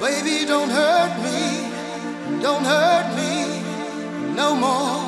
Baby, don't hurt me, don't hurt me no more.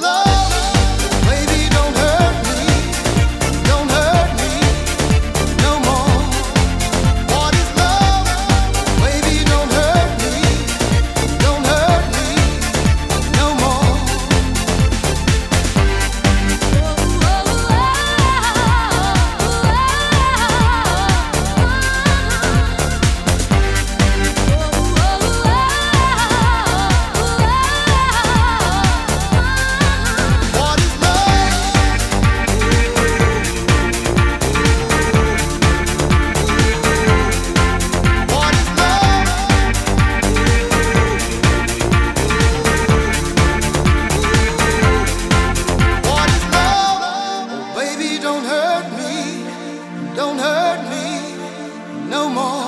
love. Don't hurt me no more.